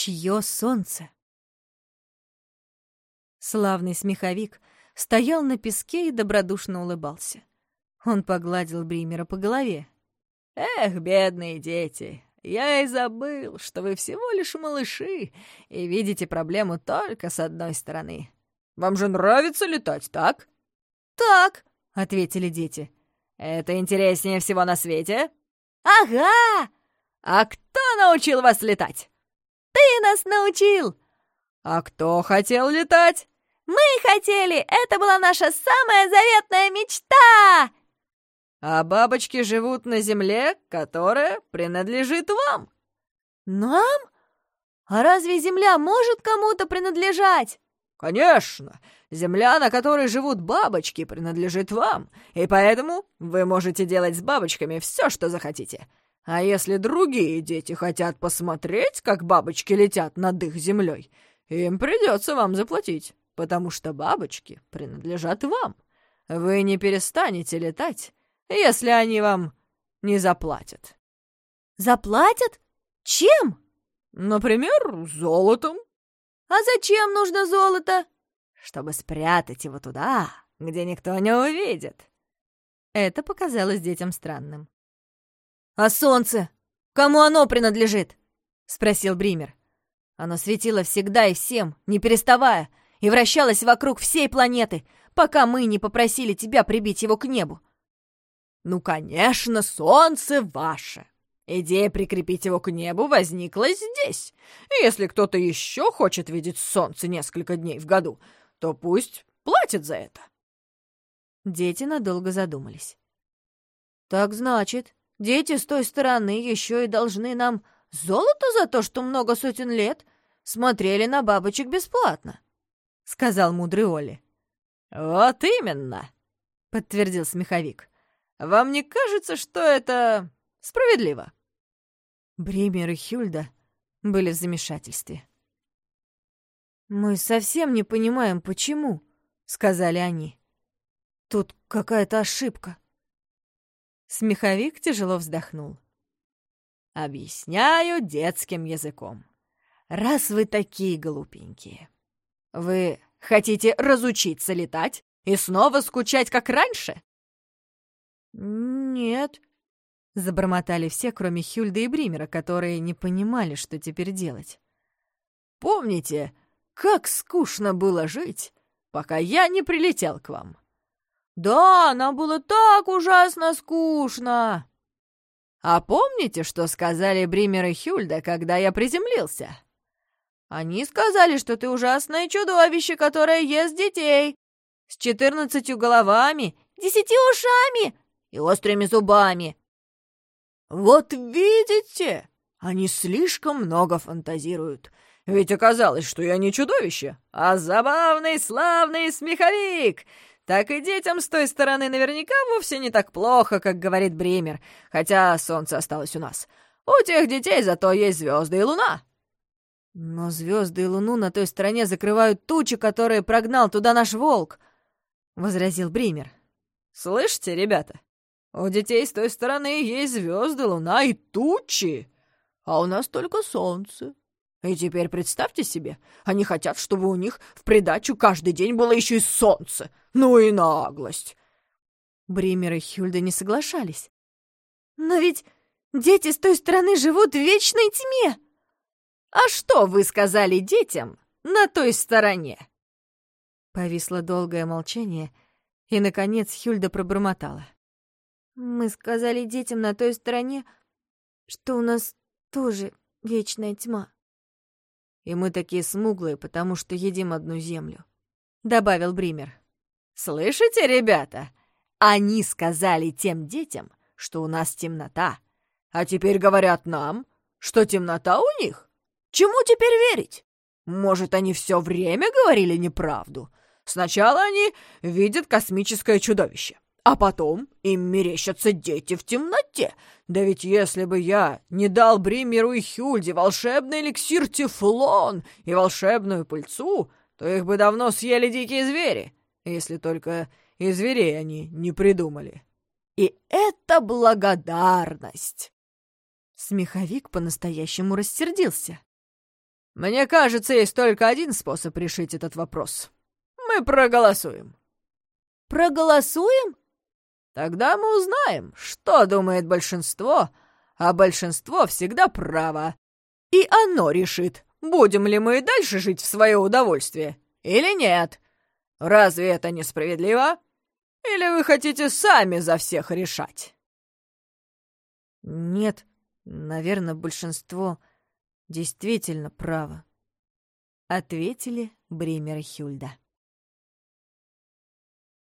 Чье солнце? Славный смеховик стоял на песке и добродушно улыбался. Он погладил Бримера по голове. «Эх, бедные дети, я и забыл, что вы всего лишь малыши и видите проблему только с одной стороны. Вам же нравится летать, так?» «Так», — ответили дети. «Это интереснее всего на свете?» «Ага!» «А кто научил вас летать?» «Ты нас научил!» «А кто хотел летать?» «Мы хотели! Это была наша самая заветная мечта!» «А бабочки живут на земле, которая принадлежит вам!» «Нам? А разве земля может кому-то принадлежать?» «Конечно! Земля, на которой живут бабочки, принадлежит вам, и поэтому вы можете делать с бабочками все, что захотите. А если другие дети хотят посмотреть, как бабочки летят над их землей, им придется вам заплатить, потому что бабочки принадлежат вам. Вы не перестанете летать, если они вам не заплатят». «Заплатят? Чем?» «Например, золотом». «А зачем нужно золото?» «Чтобы спрятать его туда, где никто не увидит». Это показалось детям странным. «А солнце? Кому оно принадлежит?» — спросил Бример. Оно светило всегда и всем, не переставая, и вращалось вокруг всей планеты, пока мы не попросили тебя прибить его к небу. «Ну, конечно, солнце ваше!» Идея прикрепить его к небу возникла здесь. И если кто-то еще хочет видеть солнце несколько дней в году, то пусть платит за это. Дети надолго задумались. «Так значит, дети с той стороны еще и должны нам золото за то, что много сотен лет смотрели на бабочек бесплатно», — сказал мудрый Оли. «Вот именно», — подтвердил смеховик. «Вам не кажется, что это справедливо?» Бример и Хюльда были в замешательстве. «Мы совсем не понимаем, почему», — сказали они. «Тут какая-то ошибка». Смеховик тяжело вздохнул. «Объясняю детским языком. Раз вы такие глупенькие, вы хотите разучиться летать и снова скучать, как раньше?» «Нет», Забормотали все, кроме Хюльда и Бримера, которые не понимали, что теперь делать. «Помните, как скучно было жить, пока я не прилетел к вам?» «Да, нам было так ужасно скучно!» «А помните, что сказали Бример и Хюльда, когда я приземлился?» «Они сказали, что ты ужасное чудовище, которое ест детей, с четырнадцатью головами, десяти ушами и острыми зубами. «Вот видите, они слишком много фантазируют. Ведь оказалось, что я не чудовище, а забавный, славный смеховик. Так и детям с той стороны наверняка вовсе не так плохо, как говорит Бремер, хотя солнце осталось у нас. У тех детей зато есть звезды и луна». «Но звезды и луну на той стороне закрывают тучи, которые прогнал туда наш волк», — возразил Бример. «Слышите, ребята?» У детей с той стороны есть звезды, луна и тучи, а у нас только солнце. И теперь представьте себе, они хотят, чтобы у них в придачу каждый день было еще и солнце. Ну и наглость!» Бример и Хюльда не соглашались. «Но ведь дети с той стороны живут в вечной тьме!» «А что вы сказали детям на той стороне?» Повисло долгое молчание, и, наконец, Хюльда пробормотала. Мы сказали детям на той стороне, что у нас тоже вечная тьма. И мы такие смуглые, потому что едим одну землю, добавил Бример. Слышите, ребята? Они сказали тем детям, что у нас темнота, а теперь говорят нам, что темнота у них. Чему теперь верить? Может, они все время говорили неправду? Сначала они видят космическое чудовище, а потом им мерещатся дети в темноте. Да ведь если бы я не дал Бримеру и Хюльде волшебный эликсир Тефлон и волшебную пыльцу, то их бы давно съели дикие звери, если только и зверей они не придумали. И это благодарность!» Смеховик по-настоящему рассердился. Мне кажется, есть только один способ решить этот вопрос. Мы проголосуем». «Проголосуем?» «Тогда мы узнаем, что думает большинство, а большинство всегда право. И оно решит, будем ли мы и дальше жить в свое удовольствие или нет. Разве это несправедливо? Или вы хотите сами за всех решать?» «Нет, наверное, большинство действительно право», — ответили Бример и Хюльда.